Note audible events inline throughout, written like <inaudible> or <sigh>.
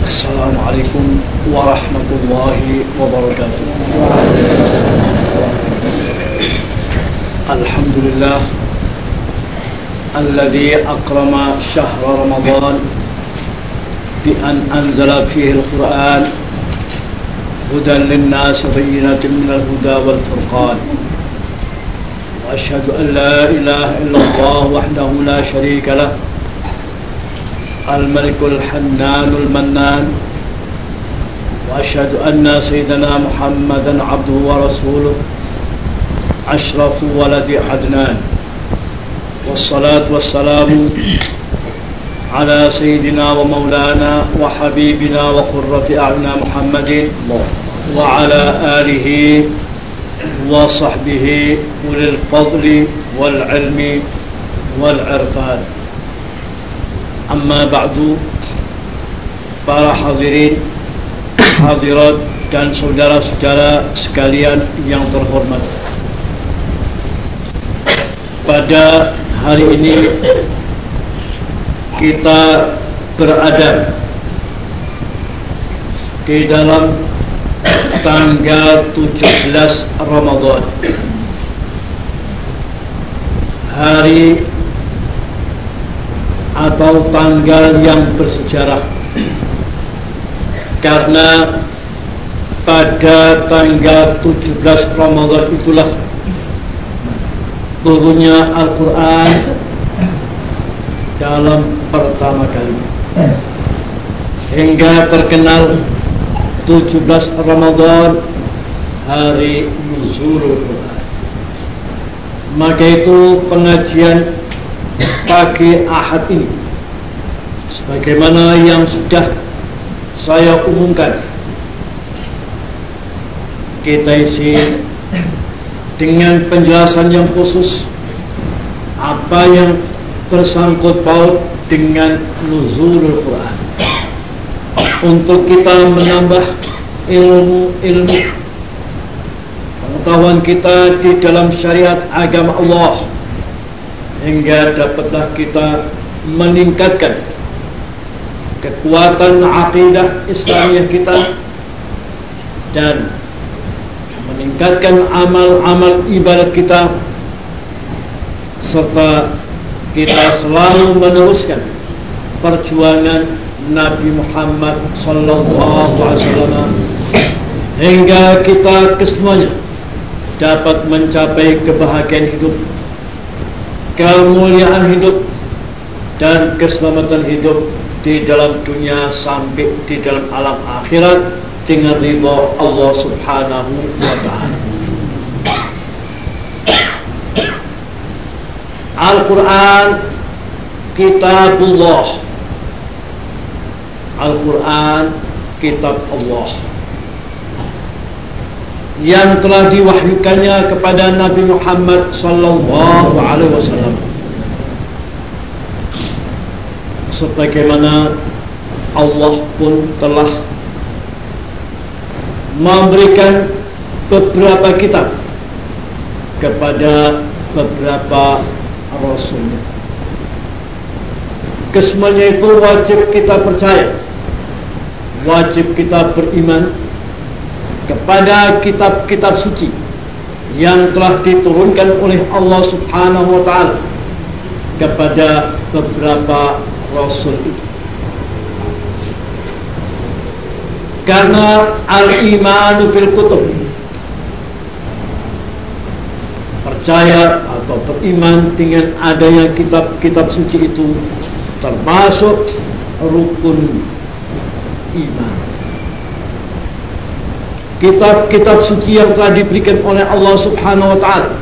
السلام عليكم ورحمة الله وبركاته. الحمد لله الذي أكرم شهر رمضان بأن أنزل فيه القرآن هدى للناس بينات من الهدى والفرقان. وأشهد أن لا إله إلا الله وحده لا شريك له الملك الحنان المنان. وأشهد أن سيدنا محمدا عبده ورسوله أشرف ولد عدنان. والصلاة والسلام على سيدنا ومولانا وحبيبنا وقرة أعيننا محمد وعلى آله وصحبه أولي الفضل والعلم والعرفان. Amma ba'du Para hadirin Hadirat dan saudara-saudara sekalian yang terhormat. Pada hari ini Kita berada Di dalam Tanggal 17 Ramadan. Hari atau tanggal yang bersejarah. Karena pada tanggal 17 Ramadan itulah turunnya Al-Quran dalam pertama kali. Hingga terkenal 17 Ramadan hari nuzulul Quran. Maka itu pengajian pagi Ahad ini. Sebagaimana yang sudah saya umumkan. Kita isi dengan penjelasan yang khusus apa yang bersangkut paut dengan nuzulul Quran. Untuk kita menambah ilmu-ilmu pengetahuan kita di dalam syariat agama Allah hingga dapatlah kita meningkatkan kekuatan akidah Islamiyah kita dan meningkatkan amal-amal ibadat kita serta kita selalu meneruskan perjuangan Nabi Muhammad wasallam hingga kita kesemuanya dapat mencapai kebahagiaan hidup kemuliaan hidup dan keselamatan hidup di dalam dunia sampai di dalam alam akhirat dengan ridha Allah Subhanahu wa taala. Al-Qur'an kitabullah. Al-Qur'an kitab Allah yang telah diwahyukannya kepada Nabi Muhammad sallallahu alaihi wasallam. Sebagaimana Allah pun telah memberikan beberapa kitab kepada beberapa rasulnya. Kesemuanya itu wajib kita percaya wajib kita beriman kepada kitab-kitab suci yang telah diturunkan oleh Allah Subhanahu wa taala kepada beberapa rasul itu. Karena al-imanu bil kutub percaya atau beriman dengan adanya kitab-kitab suci itu termasuk rukun iman kitab-kitab suci yang telah diberikan oleh Allah Subhanahu wa taala.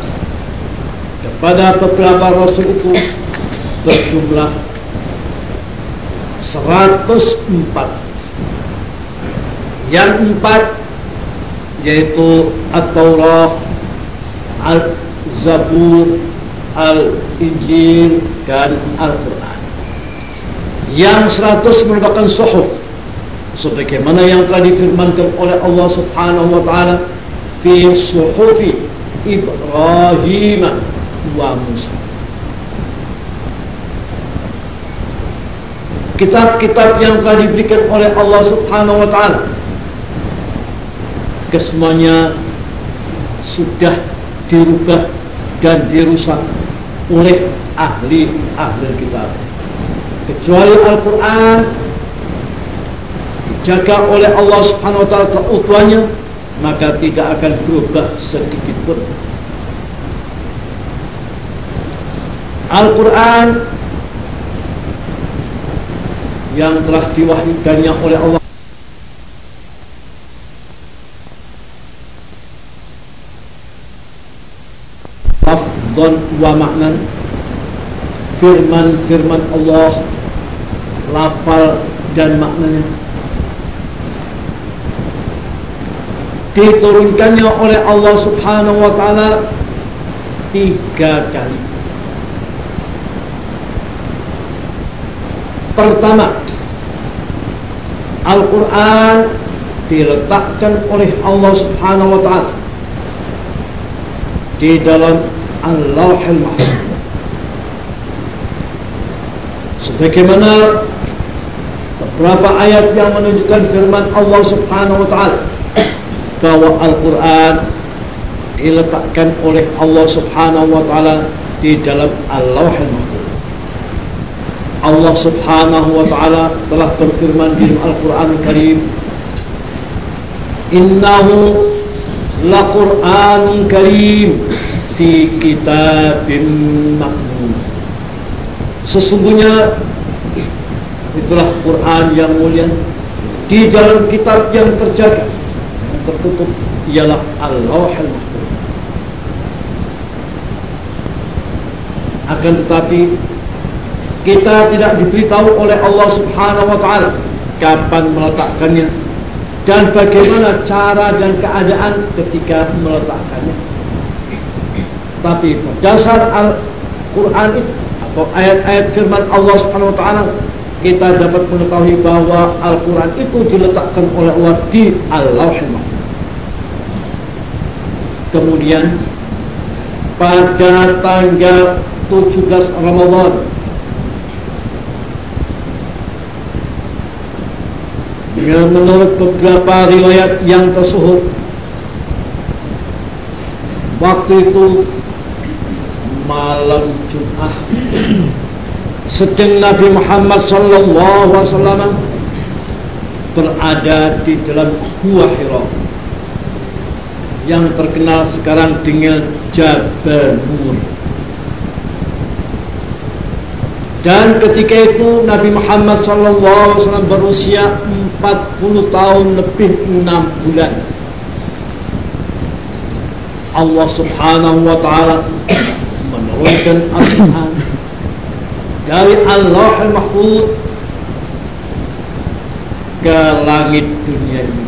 Kepada beberapa rasul itu berjumlah 104 yang empat yaitu At-Taurah Al-Zabur Al-Injil dan Al-Quran. Yang 100 merupakan suhuf sebagaimana yang telah difirmankan oleh Allah Subhanahu wa taala fi suhufi Ibrahim wa Musa. Kitab-kitab yang telah diberikan oleh Allah Subhanahu wa taala kesemuanya sudah dirubah dan dirusak oleh ahli-ahli kitab. Kecuali Al-Quran dijaga oleh Allah Subhanahu wa taala keutuhannya maka tidak akan berubah sedikit pun. Al-Quran yang telah diwahyukannya oleh Allah lafzan wa maknan firman-firman Allah lafal dan maknanya diturunkannya oleh Allah subhanahu wa ta'ala tiga kali. Pertama Al-Quran diletakkan oleh Allah subhanahu wa ta'ala di dalam Al-Lawhil Mahfuz. Sebagaimana beberapa ayat yang menunjukkan firman Allah subhanahu wa ta'ala bahwa Al-Quran diletakkan oleh Allah subhanahu wa ta'ala di dalam Al-Lawhil Mahfuz. Allah Subhanahu wa taala telah berfirman di Al-Qur'an Karim Innahu laqur'anun karim fi kitabim maknun Sesungguhnya itulah Quran yang mulia di dalam kitab yang terjaga tertutup ialah Al-Lawhul Mahfuz akan tetapi kita tidak diberitahu oleh Allah Subhanahu wa taala kapan meletakkannya dan bagaimana cara dan keadaan ketika meletakkannya. Tapi berdasar Al-Qur'an itu atau ayat-ayat firman Allah Subhanahu wa taala kita dapat mengetahui bahwa Al-Quran itu diletakkan oleh Allah di Al-Lawhul Kemudian pada tanggal 17 Ramadhan Ya, menurut beberapa riwayat yang tersuhur Waktu itu malam Jumat sedang Nabi Muhammad sallallahu alaihi wasallam berada di dalam gua Hira yang terkenal sekarang dengan Jabal Nur Dan ketika itu Nabi Muhammad SAW berusia 40 tahun lebih 6 bulan. Allah Subhanahu wa taala menurunkan Al-Qur'an dari Allah Al-Mahfuz ke langit dunia ini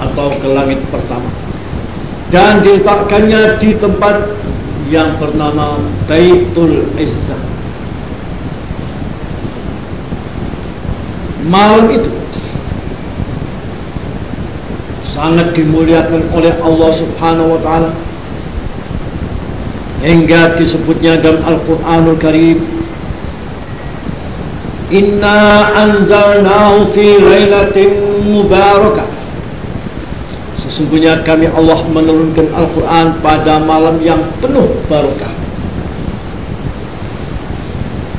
atau ke langit pertama. Dan diletakkannya di tempat yang bernama Baitul Izzah. Malam itu sangat dimuliakan oleh Allah Subhanahu wa taala. Hingga disebutnya dalam Al-Qur'anul Karim Inna anzalnahu fi lailatin mubarakah Sesungguhnya kami Allah menurunkan Al-Quran pada malam yang penuh barakah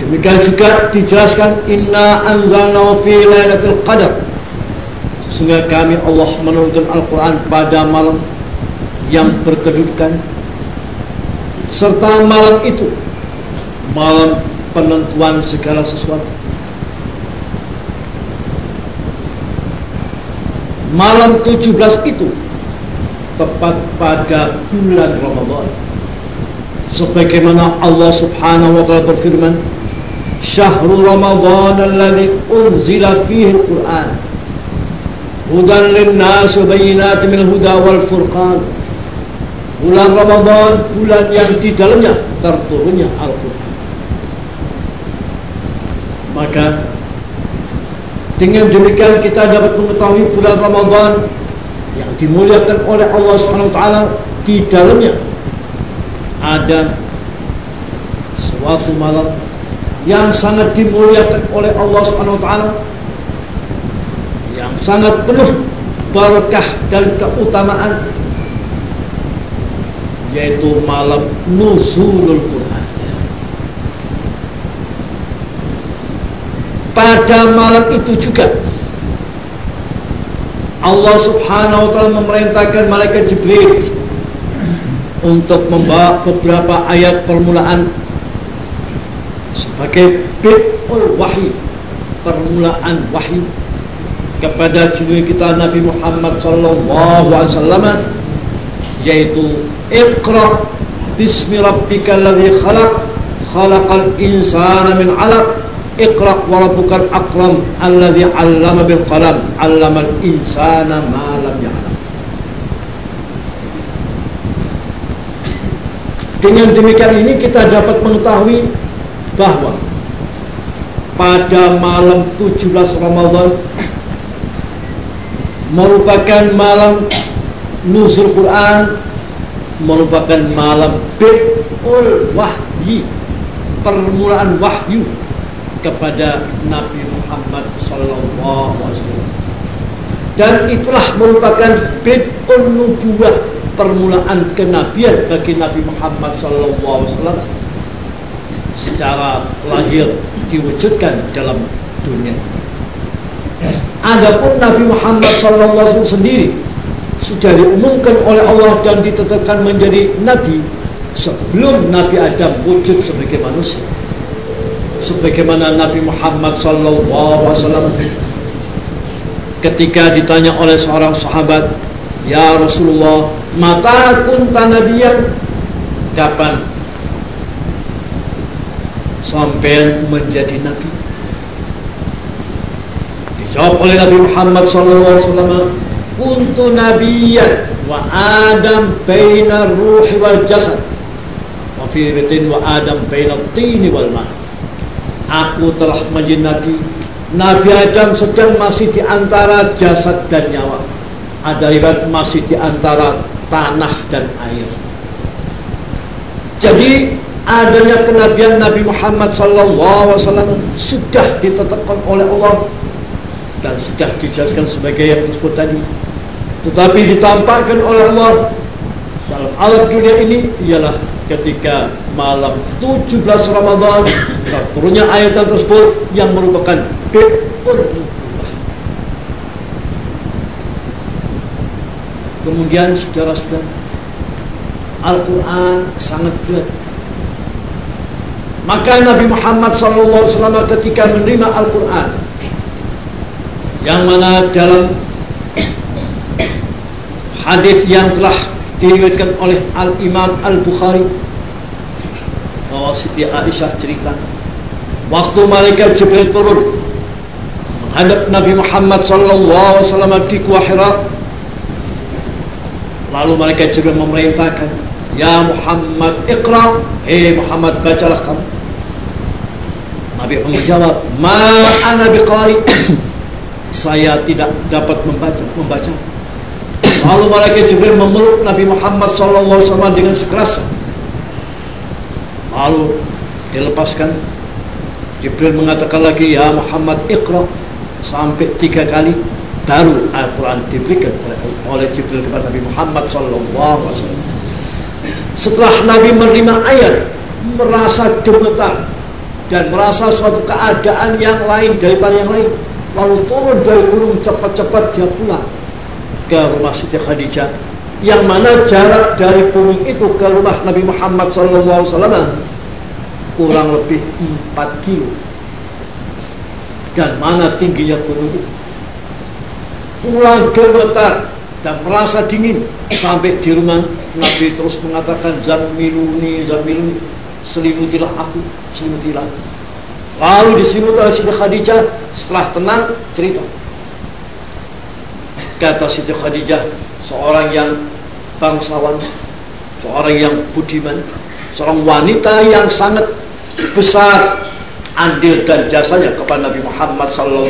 Demikian juga dijelaskan inna anzalnahu fi lailatul qadar. Sesungguhnya kami Allah menurunkan Al-Qur'an pada malam yang berkedudukan serta malam itu malam penentuan segala sesuatu. Malam 17 itu tepat pada bulan Ramadan. Sebagaimana Allah Subhanahu wa taala berfirman syahrul ramadhan alladhi unzila fihi al-quran hudan lin-nas wa bayyinatin minal huda wal furqan. Bulan Ramadan bulan yang di dalamnya terturunnya Al-Qur'an. Maka dengan demikian kita dapat mengetahui bulan Ramadan yang dimuliakan oleh Allah Subhanahu di dalamnya ada suatu malam yang sangat dimuliakan oleh Allah Subhanahu yang sangat penuh barakah dan keutamaan yaitu malam nuzulul Quran. Pada malam itu juga Allah Subhanahu wa taala memerintahkan malaikat Jibril untuk membawa beberapa ayat permulaan sebagai bid'ul wahyu, permulaan wahyu kepada junjungan kita Nabi Muhammad sallallahu alaihi wasallam yaitu Iqra bismi rabbikal ladzi khalaq khalaqal insana min 'alaq Iqra wa rabbukal akram alladzi 'allama bil qalam 'allamal insana ma lam ya'lam. Dengan demikian ini kita dapat mengetahui bahwa pada malam 17 Ramadan merupakan malam nuzul Quran merupakan malam Bid'ul Wahyi permulaan wahyu kepada Nabi Muhammad wasallam. Dan itulah merupakan Bid'ul Nubuwah permulaan kenabian bagi Nabi Muhammad wasallam. Secara lahir diwujudkan dalam dunia. Adapun Nabi Muhammad SAW sendiri sudah diumumkan oleh Allah dan ditetapkan menjadi Nabi sebelum Nabi Adam wujud sebagai manusia. Sebagaimana Nabi Muhammad SAW ketika ditanya oleh seorang sahabat, Ya Rasulullah, mata kunta nabiyan? Kapan sampai menjadi Nabi? Dijawab oleh Nabi Muhammad SAW Kuntu nabiyan wa Adam baina ruhi wal jasad wa fi wa Adam baina tini wal ma Aku telah menjadi Nabi Adam sedang masih di antara jasad dan nyawa. Ada riwayat masih di antara tanah dan air. Jadi adanya kenabian Nabi Muhammad SAW sudah ditetapkan oleh Allah dan sudah dijelaskan sebagai yang disebut tadi. Tetapi ditampakkan oleh Allah dalam alam dunia ini ialah ketika malam 17 Ramadan turunnya ayat tersebut yang merupakan Bi'ur kemudian saudara-saudara Al-Quran sangat berat. Maka Nabi Muhammad SAW ketika menerima Al-Quran yang mana dalam hadis yang telah diriwayatkan oleh Al Imam Al Bukhari bahwa Siti Aisyah cerita waktu malaikat Jibril turun menghadap Nabi Muhammad sallallahu alaihi wasallam di lalu malaikat Jibril memerintahkan ya Muhammad iqra. Hei Muhammad bacalah kamu. Nabi menjawab ma ana biqari. <clears throat> Saya tidak dapat membaca membaca. Lalu malaikat Jibril memeluk Nabi Muhammad SAW dengan sekeras lalu dilepaskan. Jibril mengatakan lagi ya Muhammad ikhra sampai tiga kali baru Al-Quran diberikan oleh, oleh Jibril kepada Nabi Muhammad SAW setelah Nabi menerima ayat merasa gemetar dan merasa suatu keadaan yang lain daripada yang lain lalu turun dari gunung cepat-cepat dia pulang ke rumah Siti Khadijah yang mana jarak dari gunung itu ke rumah Nabi Muhammad SAW kurang lebih 4 kilo. Dan mana tingginya gunung itu? Pulang gemetar dan merasa dingin sampai di rumah Nabi terus mengatakan zamiluni zamiluni. Selimutilah aku selimutilah Lalu disimut oleh Siti Khadijah. Setelah tenang cerita. Kata Siti Khadijah, seorang yang bangsawan, seorang yang budiman, seorang wanita yang sangat besar andil dan jasanya kepada Nabi Muhammad SAW.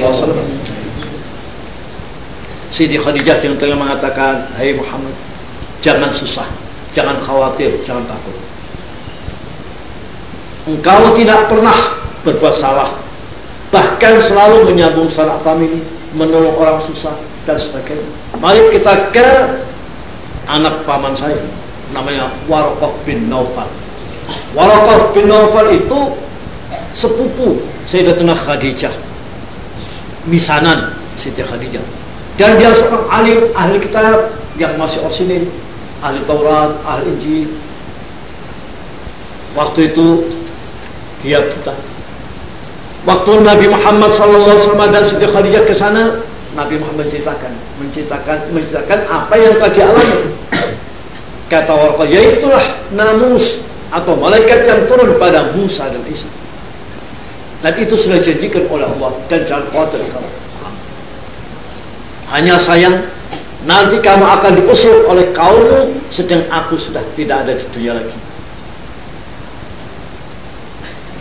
Siti Khadijah dengan tengah mengatakan, Hai hey Muhammad, jangan susah, jangan khawatir, jangan takut. Engkau tidak pernah berbuat salah bahkan selalu menyambung sanak famili menolong orang susah dan sebagainya. Mari kita ke anak paman saya namanya Warqah bin Naufal. Warqah bin Naufal itu sepupu Sayyidatuna Khadijah misanan Siti Khadijah. Dan dia seorang alim ahli kitab yang masih osinin ahli Taurat, ahli Injil. Waktu itu dia buta. Waktu Nabi Muhammad SAW dan Siti Khadijah ke sana Nabi Muhammad menceritakan menceritakan menceritakan apa yang telah dialami kata Warqa yaitulah namus atau malaikat yang turun pada Musa dan Isa. Dan itu sudah dijanjikan oleh Allah dan jangan khawatir kamu. Hanya sayang nanti kamu akan diusir oleh kaummu sedang aku sudah tidak ada di dunia lagi.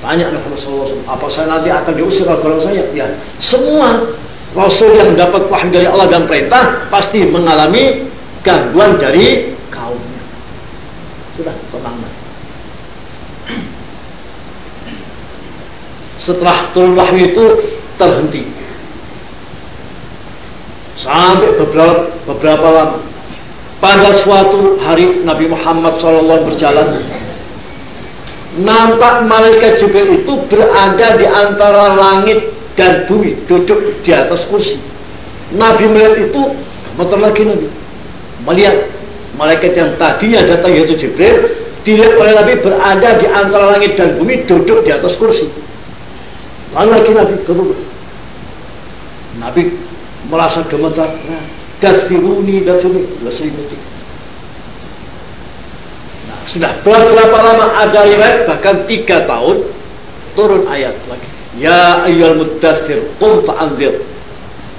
Tanya Nabi SAW apa saya nanti akan diusir oleh kaum saya? Ya semua Rasul yang dapat wahyu dari Allah dan perintah pasti mengalami gangguan dari kaumnya. Sudah tenang setelah turun wahyu itu terhenti. Sampai beberapa beberapa lama pada suatu hari Nabi Muhammad SAW berjalan nampak malaikat Jibril itu berada di antara langit dan bumi duduk di atas kursi. Nabi melihat itu motor lagi Nabi. Melihat malaikat yang tadinya datang yaitu Jibril dilihat oleh Nabi berada di antara langit dan bumi duduk di atas kursi. Lalu lagi Nabi keluar Nabi merasa gemetar dasiruni dasiruni dasiruni nah, sudah berapa lama ada riwayat bahkan tiga tahun turun ayat lagi ya ayyul mudathir qum fa'anzir.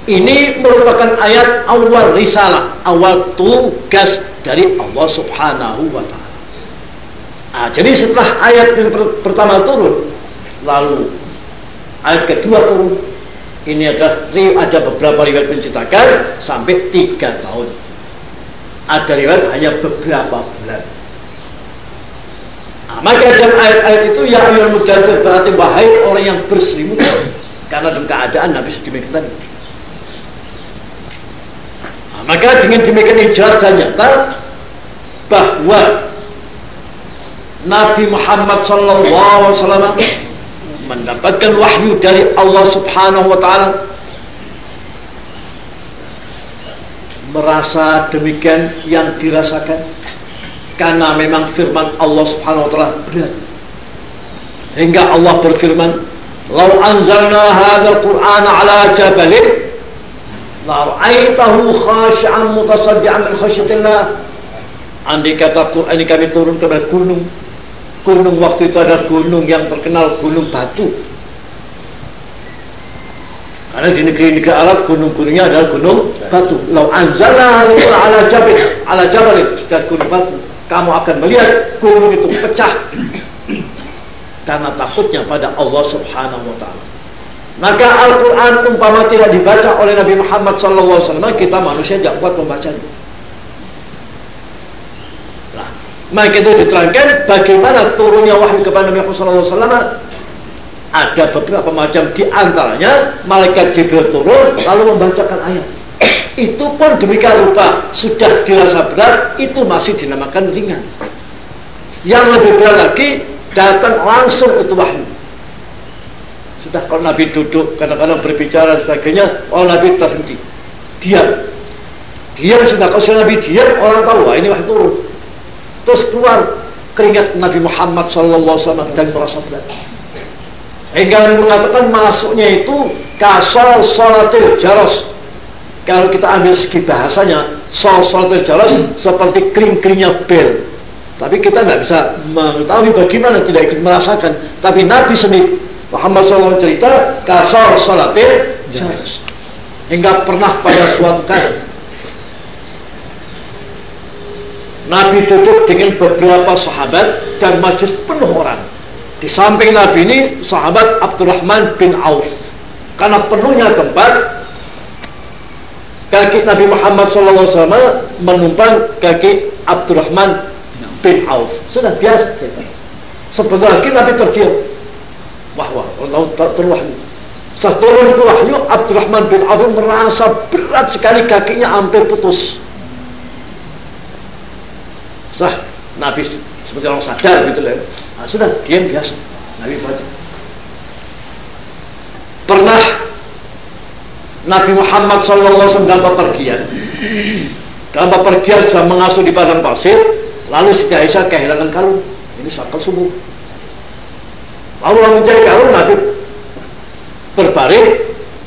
Ini merupakan ayat awal risalah awal tugas dari Allah subhanahu wa ta'ala. Nah, jadi setelah ayat yang pertama turun lalu ayat kedua turun ini ada ada beberapa riwayat menceritakan sampai tiga tahun. Ada riwayat hanya beberapa bulan nah, maka dalam ayat-ayat itu ya ayat mudajir berarti wahai orang yang berselimut karena dalam keadaan Nabi sedemikian tadi. Nah, maka dengan demikian ini jelas dan nyata bahwa Nabi Muhammad Sallallahu Alaihi Wasallam mendapatkan wahyu dari Allah Subhanahu wa taala. Merasa demikian yang dirasakan karena memang firman Allah Subhanahu wa taala berat hingga Allah berfirman "Lau anzalna hadzal Qur'ana 'ala jabalin la ra'aitahu khashi'an mutasaddian min khasyatillah" andai kata Quran ini kami turun ke gunung gunung waktu itu ada gunung yang terkenal gunung batu. Karena di negeri-negeri Arab gunung-gunungnya adalah gunung batu. Lau anzalna ala jabal ala jabal dan gunung batu kamu akan melihat gunung itu pecah. Karena takutnya pada Allah subhanahu wa ta'ala. Maka Al-Quran umpama tidak dibaca oleh Nabi Muhammad SAW kita manusia tidak kuat membacanya. Maka itu diterangkan bagaimana turunnya wahyu kepada Nabi Muhammad SAW ada beberapa macam di antaranya malaikat Jibril turun lalu membacakan ayat. Itu pun demikian rupa sudah dirasa berat itu masih dinamakan ringan. Yang lebih berat lagi datang langsung itu wahyu. Sudah kalau Nabi duduk kadang-kadang berbicara dan sebagainya, oh Nabi terhenti, diam, diam sudah kalau Nabi diam orang tahu wah ini wahyu turun. Terus keluar keringat Nabi Muhammad SAW dan merasa berat. Hingga mengatakan masuknya itu kasal salatil jaros kalau kita ambil segi bahasanya sol salatil jaros seperti kering-keringnya bel tapi kita nggak bisa mengetahui bagaimana tidak ikut merasakan tapi Nabi sendiri Muhammad SAW cerita kasal salatil jaros hingga pernah pada suatu kali Nabi duduk dengan beberapa sahabat dan majlis penuh orang. Di samping Nabi ini sahabat Abdurrahman bin Auf. Karena penuhnya tempat kaki Nabi Muhammad SAW menumpang kaki Abdurrahman bin Auf. Sudah biasa. Sebentar lagi Nabi terdiam. wah wah tahu terwahyu setelah itu wahyu Abdurrahman bin Auf merasa berat sekali kakinya hampir putus sah Nabi seperti orang sadar gitu lah nah, sudah diam biasa Nabi baca pernah Nabi Muhammad SAW dalam bepergian. Dalam bepergian sudah mengasuh di padang pasir lalu Siti Aisyah kehilangan kalung ini sakal subuh. Lalu mencari kalung Nabi berbaring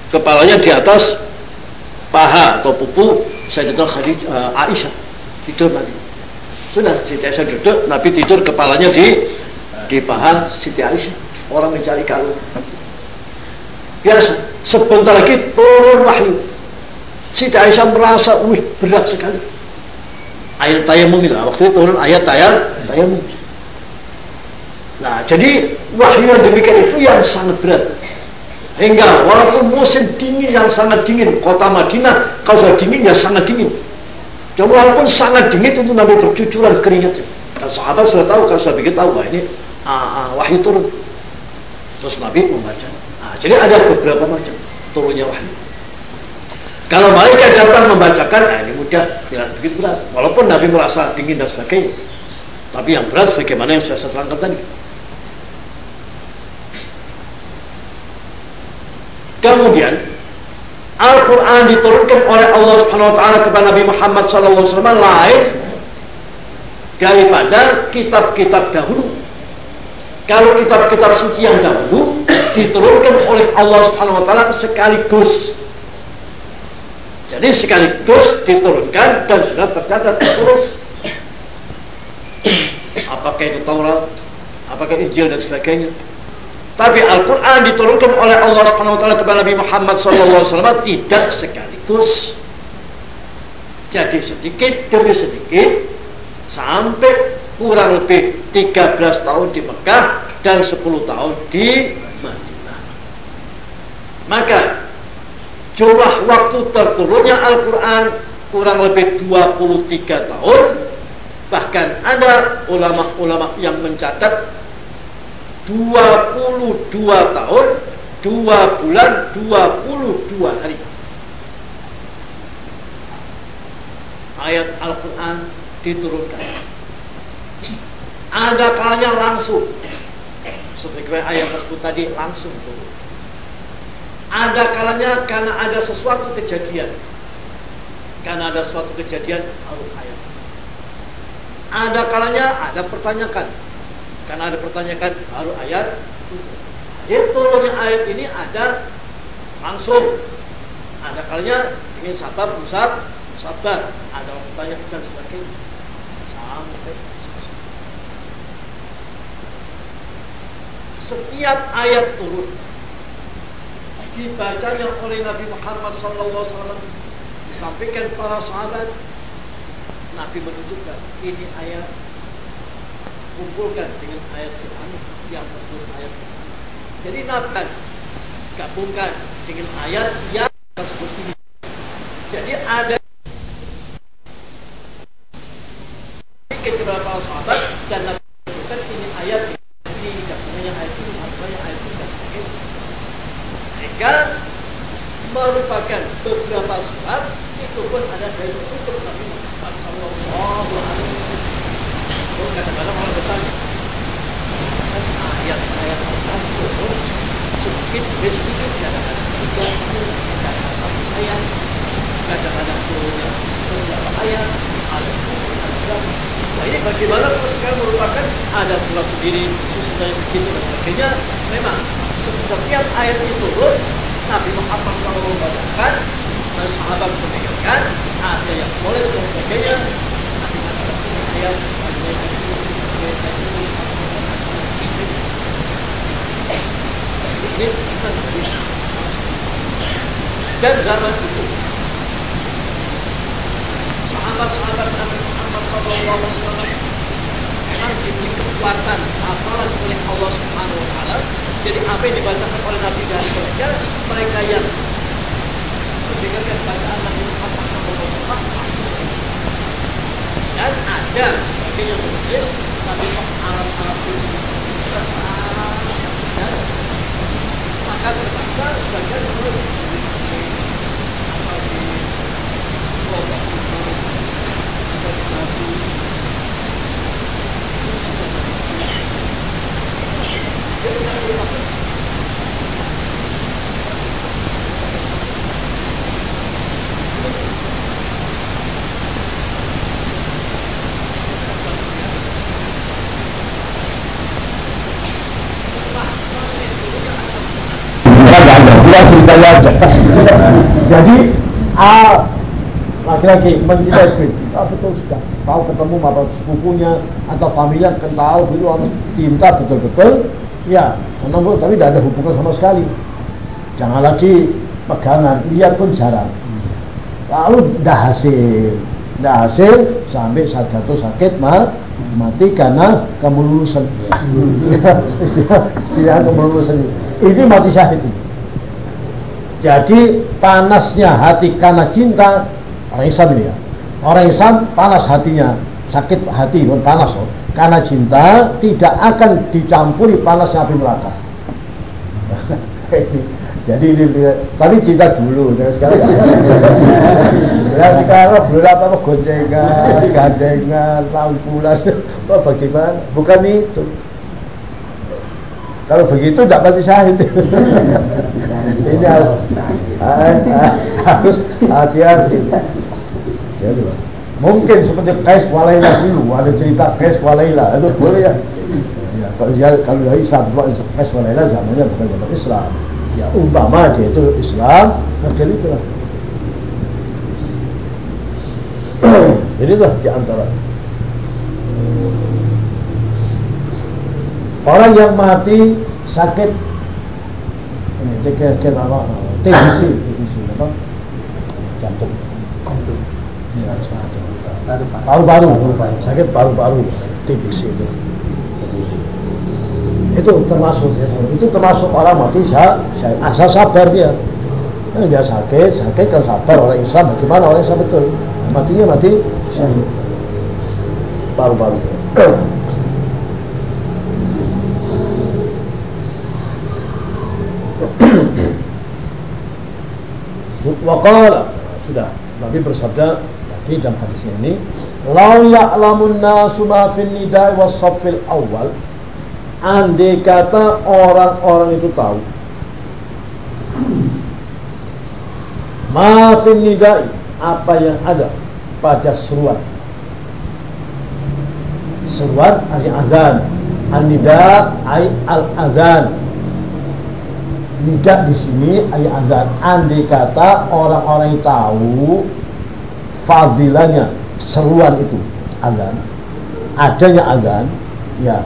kepalanya di atas paha atau pupu Sayyidatul Khadijah uh, Aisyah. Tidur Nabi. Sudah Siti Aisyah duduk, Nabi tidur kepalanya di di paha Siti Aisyah. Orang mencari kalung. Biasa. Sebentar lagi turun wahyu. Siti Aisyah merasa, wih berat sekali. Ayat tayamum itu. Waktu itu turun ayat tayam, tayamum. Nah, jadi wahyu yang demikian itu yang sangat berat. Hingga walaupun musim dingin yang sangat dingin, kota Madinah kalau sudah dingin ya sangat dingin dan walaupun sangat dingin itu Nabi bercucuran keringat. Dan sahabat sudah tahu, kalau sudah begitu tahu, ini ah, ah, wahyu turun. Terus Nabi membaca. Jadi ada beberapa macam turunnya wahyu. Kalau mereka datang membacakan, nah ini mudah, tidak begitu berat. Walaupun Nabi merasa dingin dan sebagainya. Tapi yang berat sebagaimana yang sudah saya tadi. Kemudian Al-Quran diturunkan oleh Allah Subhanahu Wa Taala kepada Nabi Muhammad SAW lain daripada kitab-kitab dahulu. Kalau kitab-kitab suci yang dahulu diturunkan oleh Allah Subhanahu Wa Taala sekaligus. Jadi sekaligus diturunkan dan sudah tercatat terus. Apakah itu Taurat, apakah Injil dan sebagainya. Tapi Al-Quran diturunkan oleh Allah Subhanahu Wa Taala kepada Nabi Muhammad SAW tidak sekaligus. Jadi sedikit demi sedikit sampai kurang lebih 13 tahun di Mekah dan 10 tahun di. Maka jumlah waktu terturunnya Al-Quran kurang lebih 23 tahun. Bahkan ada ulama-ulama yang mencatat 22 tahun 2 bulan 22 hari. Ayat Al-Quran diturunkan. Ada kalanya langsung. Seperti ayat tersebut tadi langsung turun ada kalanya karena ada sesuatu kejadian karena ada suatu kejadian harus ayat ada kalanya ada pertanyaan karena ada pertanyaan baru ayat Jadi turunnya ayat ini ada langsung. Ada kalinya ingin sabar, besar, sabar. Ada pertanyaan dan sebagainya. Sampai setiap ayat turun dibacanya oleh Nabi Muhammad SAW disampaikan para sahabat Nabi menunjukkan ini ayat kumpulkan dengan ayat Quran yang tersebut ayat. Jadi nabi gabungkan dengan ayat yang tersebut ini. Jadi ada beberapa sahabat dan nabi menyebutkan ini ayat ini gabungannya ayat ini gabungannya ayat ini dan sebagainya. Sehingga merupakan beberapa surat itu pun ada dari untuk Nabi Muhammad Sallallahu Alaihi Wasallam kadang-kadang orang bertanya kan ayat-ayat Al-Quran turun sedikit demi sedikit kadang-kadang tiga kadang-kadang satu ayat kadang-kadang turunnya beberapa ayat ada ada Nah ini bagaimana kalau sekarang merupakan ada surat sendiri khusus dari begitu dan sebagainya memang setiap ayat itu turun Nabi Muhammad SAW membacakan dan sahabat mendengarkan ada yang boleh dan sebagainya Nabi mengatakan ini ayat dan zaman itu sahabat-sahabat Nabi Muhammad SAW memang diberi kekuatan hafalan oleh Allah Subhanahu Wa Taala. Jadi apa yang dibacakan oleh Nabi dari mereka, mereka yang mendengarkan bacaan Nabi Muhammad SAW dan ada sebagian yang menulis tapi Arab Arab itu akan terpaksa sebagian Ceritanya aja. Jadi A laki-laki mencintai B, ah, betul sudah tahu ketemu atau sepupunya atau familia kan tahu itu harus cinta betul-betul. Ya senang bu tapi tidak ada hubungan sama sekali. Jangan lagi pegangan lihat pun jarang. Lalu dah hasil. Dah hasil sampai saat jatuh sakit mah mati karena kemululusan <laughs> istilah istilah kemululusan ini mati syahid. Jadi panasnya hati karena cinta orang Islam ini ya. Orang Islam panas hatinya, sakit hati pun panas loh. Karena cinta tidak akan dicampuri panasnya api neraka. <laughs> Jadi ini tapi cinta dulu, <laughs> ya sekarang ya sekarang belum apa apa gandengan, lampulan, apa <laughs> bagaimana? Bukan itu. Kalau begitu tidak mati syahid. Ini harus harus hati-hati. Ya, Mungkin seperti Kais Walaila dulu, ada cerita Kais Walaila, itu boleh ya. ya kalau dia kalau dari Islam, Kais Walaila zamannya bukan zaman Islam. Ya umpama dia itu Islam, maka itu lah. <clears throat> Jadi lah di antara orang yang mati sakit ini cek cek apa TBC TBC apa jantung paru-paru sakit paru-paru TBC itu. Itu termasuk ya, itu termasuk orang mati saya, saya asal sabar dia. Nah, dia sakit sakit kan sabar orang Islam. Bagaimana orang Islam? Betul. Matinya mati syahid paru-paru Waqala sudah. Nabi bersabda lagi dalam hadis ini Lau ya'lamun nasu ma fin nidai was saffil awal Andai kata orang-orang itu tahu Ma fin nidai Apa yang ada pada seruan Seruan artinya azan An-nida ay al-azan tidak di sini ayat azan. Andai kata orang-orang yang tahu fadilahnya seruan itu. Azan, adanya azan, ya.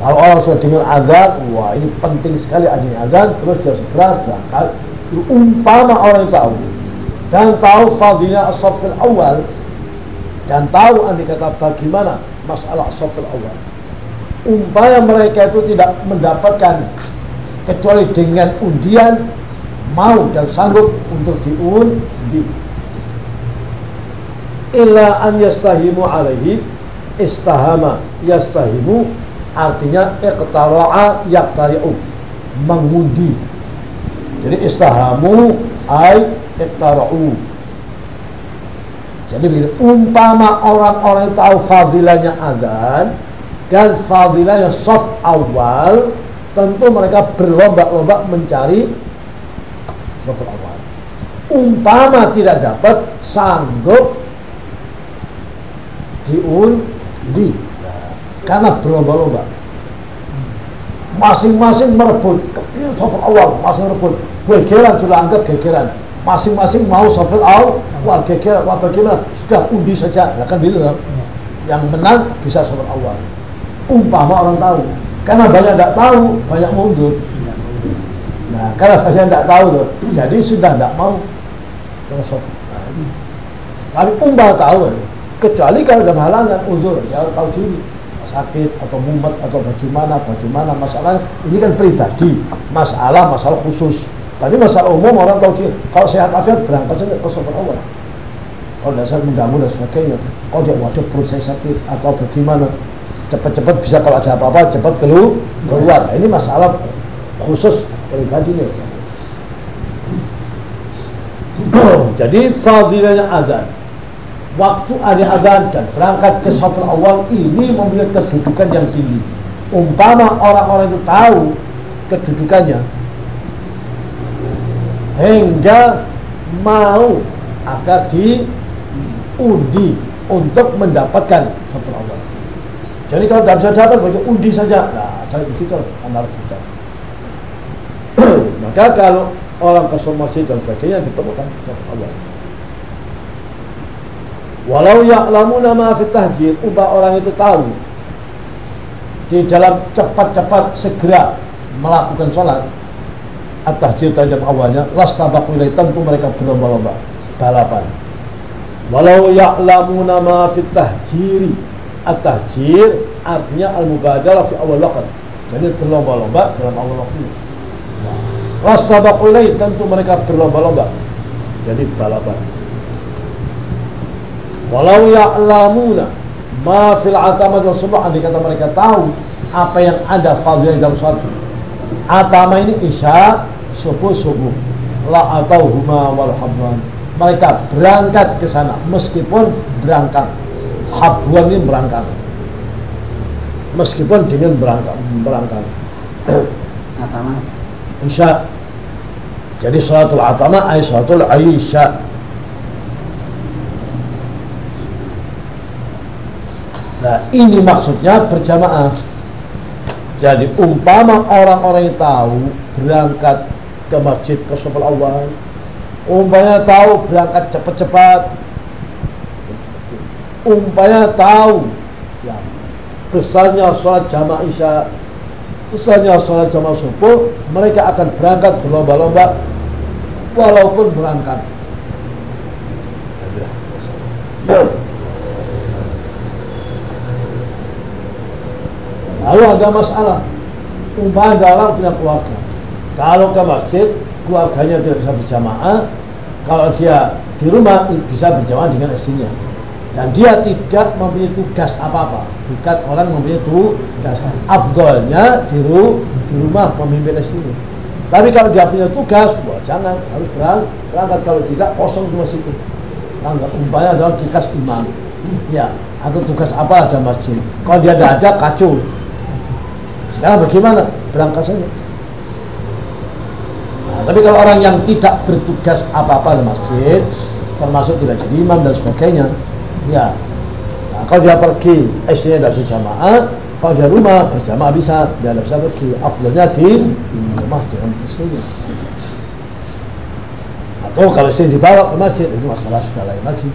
Kalau orang sudah dengar azan, wah ini penting sekali adanya azan, terus dia segera berangkat. Umpama orang yang tahu. Dan tahu fadilahnya asafil awal. Dan tahu andai kata bagaimana masalah asafil awal. Umpama mereka itu tidak mendapatkan kecuali dengan undian mau dan sanggup untuk diundi illa an yastahimu alaihi istahama yastahimu artinya iqtara'a yaqtari'u mengundi jadi istahamu ay iqtara'u jadi begini, umpama orang-orang tahu fadilahnya azan dan fadilahnya soft awal tentu mereka berlomba-lomba mencari sofal awal. Umpama tidak dapat, sanggup diundi karena berlomba-lomba. Masing-masing merebut sofal awal, masing merebut. Gegeran sudah anggap gegeran. Masing-masing mau sofal awal, wah gegeran, wah bagaimana? Sudah undi saja, ya kan gitu Yang menang bisa sofal awal. Umpama orang tahu, karena banyak tidak tahu, banyak mundur. Nah, karena banyak tidak tahu tuh, jadi sudah tidak mau filosofi. Tapi umbal tahu, kecuali kalau ada halangan, uzur, ya tahu diri. Sakit atau mumet atau bagaimana bagaimana masalah ini kan pribadi. Masalah masalah khusus. Tadi masalah umum orang tahu sih kalau sehat afiat berangkat saja ke sobat Allah. Kalau dasar mengganggu dan sebagainya. Kalau dia waduh perut saya sakit atau bagaimana cepat-cepat bisa kalau ada apa-apa cepat keluar. Ini masalah khusus pribadi nih <clears throat> Jadi fadilahnya azan Waktu ada azan dan berangkat ke safar awal ini memiliki kedudukan yang tinggi. Umpama orang-orang itu tahu kedudukannya. Hingga mau agar diundi untuk mendapatkan safar awal. Jadi kalau tidak bisa dapat, bagi undi saja. Nah, saya begitu anak kita <clears throat> Maka kalau orang ke masjid dan sebagainya diperlukan Allah. Walau ya'lamuna ma fi tahjir, ubah orang itu tahu. Di dalam cepat-cepat segera melakukan sholat. At-tahjir tajam awalnya las sabaku tentu mereka berlomba-lomba. Balapan. Walau ya'lamuna ma fi tahjiri at-tahjir artinya al-mubadalah fi awal waktu jadi berlomba-lomba dalam awal waktu Wastabaqul tentu mereka berlomba-lomba. Jadi balapan. Walau ya'lamuna ma fil atama dan subuh andai kata mereka tahu apa yang ada fadilah dalam suatu. Atama ini isya subuh subuh. La atau huma wal habwan. Mereka berangkat ke sana meskipun berangkat. Habwan ini berangkat. Meskipun dengan berangkat berangkat. Atama Isya jadi salatul atama ay salatul aisya nah ini maksudnya berjamaah jadi umpama orang-orang yang tahu berangkat ke masjid ke sholat awal umpamanya tahu berangkat cepat-cepat umpamanya tahu ya, besarnya sholat jamaah isya Misalnya sholat jamaah subuh, mereka akan berangkat berlomba-lomba walaupun berangkat. Lalu ada masalah, umpah dalam punya keluarga. Kalau ke masjid, keluarganya tidak bisa berjamaah. Kalau dia di rumah bisa berjamaah dengan istrinya. Dan dia tidak mempunyai tugas apa-apa. Bukan orang mempunyai tugas. Afdolnya di, ru, di rumah pemimpin istri tapi kalau dia punya tugas wah jangan harus berang, berangkat. Kalau tidak kosong di masjid itu. Tangga, umpamanya adalah tugas imam. Ya atau tugas apa ada masjid? Kalau dia tidak ada kacau sekarang bagaimana berangkat saja nah, tapi kalau orang yang tidak bertugas apa-apa di masjid termasuk tidak jadi imam dan sebagainya Ya. Nah, kalau dia pergi, istrinya bisa jamaah. Kalau dia rumah, berjamaah bisa. Dia tidak bisa pergi. Afdalnya di rumah dengan istrinya. Atau kalau istri dibawa ke masjid, itu masalah sudah lain lagi.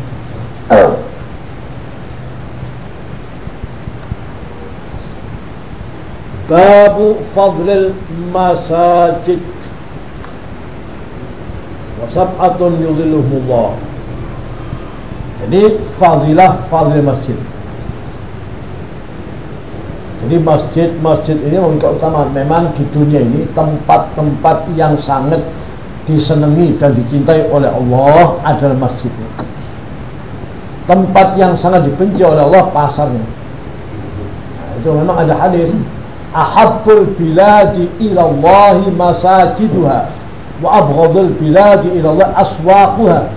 Babu fadlil masajid Wasab'atun yudhilluhumullah jadi fadilah fadilah masjid. Jadi masjid-masjid ini memiliki utama. Memang di dunia ini tempat-tempat yang sangat disenangi dan dicintai oleh Allah adalah masjid. Tempat yang sangat dibenci oleh Allah pasarnya. Nah, itu memang ada hadis. Ahabbul biladi ilallahi masajiduha wa abghadul biladi ilallah aswaquha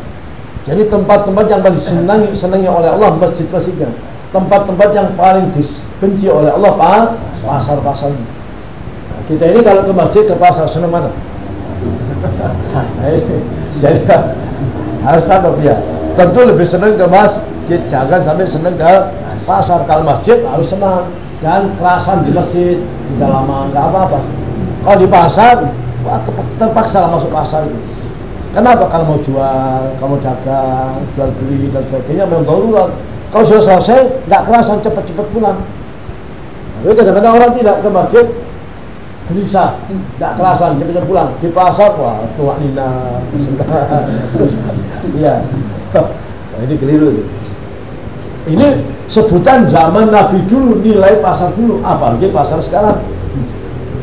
jadi tempat-tempat yang paling senangi, senangi oleh Allah masjid-masjidnya. Tempat-tempat yang paling dibenci oleh Allah pasar-pasarnya. Nah, kita ini kalau ke masjid ke pasar senang mana? <laughs> Jadi harus tahu ya. Tentu lebih senang ke masjid, jangan sampai senang ke pasar. Kalau masjid harus senang dan kerasan di masjid, tidak lama nggak apa-apa. Kalau di pasar, wah, terpaksa masuk pasar itu. Kenapa kalau mau jual, kamu dagang, jual beli dan sebagainya memang darurat. Kalau sudah selesai, nggak kerasan cepat-cepat pulang. Tapi kadang-kadang orang tidak ke masjid gelisah, nggak kerasan cepat-cepat pulang. Di pasar, wah tua Nina, <laughs> iya. Nah, ini keliru. Ini sebutan zaman Nabi dulu, nilai pasar dulu, apalagi pasar sekarang.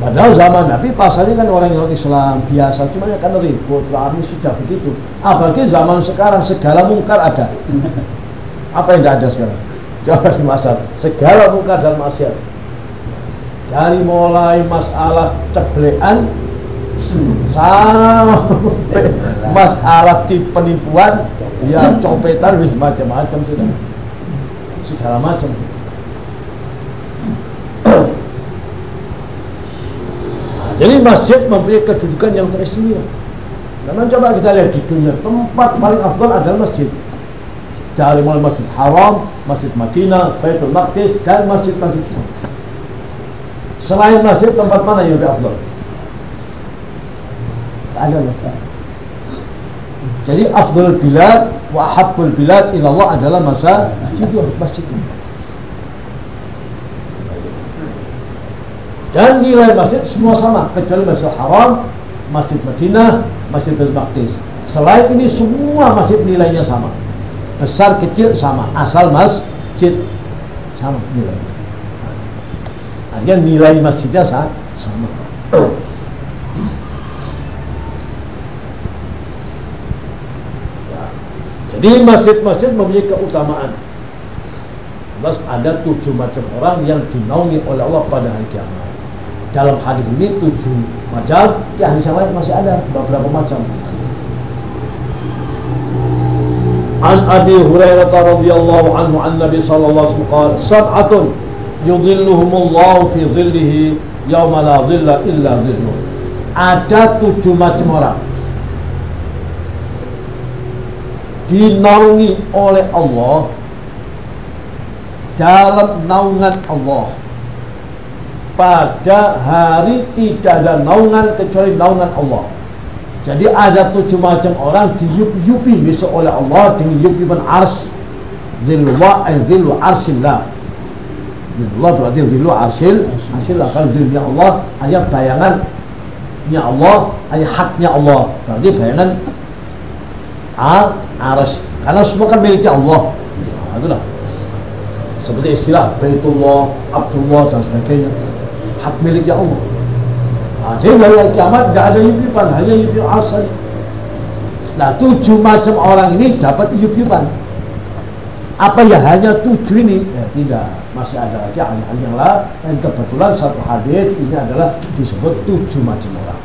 Padahal zaman Nabi pasarnya kan orang yang Islam biasa, cuma ya kan ribut, lari sudah begitu. Apalagi zaman sekarang segala mungkar ada. Apa yang tidak ada sekarang? Coba di pasar, segala mungkar dan maksiat. Dari mulai masalah ceblean sampai masalah penipuan ya copetan macam-macam sudah segala macam. Nah, jadi masjid mempunyai kedudukan yang teristimewa. Memang coba kita lihat di dunia tempat paling afdal adalah masjid. Dari mulai masjid haram masjid Madinah Baitul Maqdis dan masjid Masjid selain masjid tempat mana yang lebih afdal? Ada lah jadi afdal bilad wa habbul bilad ila Allah adalah masa masjid masjid ini. Dan nilai masjid semua sama kecuali Masjid Haram, Masjid Madinah, Masjid Baitul Maqdis. Selain ini semua masjid nilainya sama. Besar kecil sama, asal masjid sama nilai. Artinya nilai masjidnya sama. Jadi masjid-masjid mempunyai keutamaan. Terus ada tujuh macam orang yang dinaungi oleh Allah pada hari kiamat. Dalam hadis ini tujuh macam, di hadis yang lain masih ada beberapa macam. An Abi Hurairah radhiyallahu anhu an Nabi sallallahu alaihi wasallam sab'atun yudhilluhumullahu fi dhillihi yauma la dhilla illa dhilluh. Ada tujuh macam orang dinaungi oleh Allah. Dalam naungan Allah. Pada hari tidak ada naungan kecuali naungan Allah. Jadi ada tujuh macam orang diyup-yupi besok oleh Allah dengan yupiban ars zilwa ay zilwa arsillah zilwa berarti zilwa arsil arsillah kalau zilnya Allah hanya bayangannya Allah hanya haknya Allah. Berarti bayangan al aras karena semua kan miliknya Allah. Nah, itulah. Seperti istilah Baitullah, Abdullah dan sebagainya. Hak miliknya Allah. Nah, jadi dari kiamat tidak ada yubiban hanya yubib asal. Nah tujuh macam orang ini dapat yubiban apa ya hanya tujuh ini? Ya tidak. Masih ada lagi yang lain. Dan kebetulan satu hadis ini adalah disebut tujuh macam orang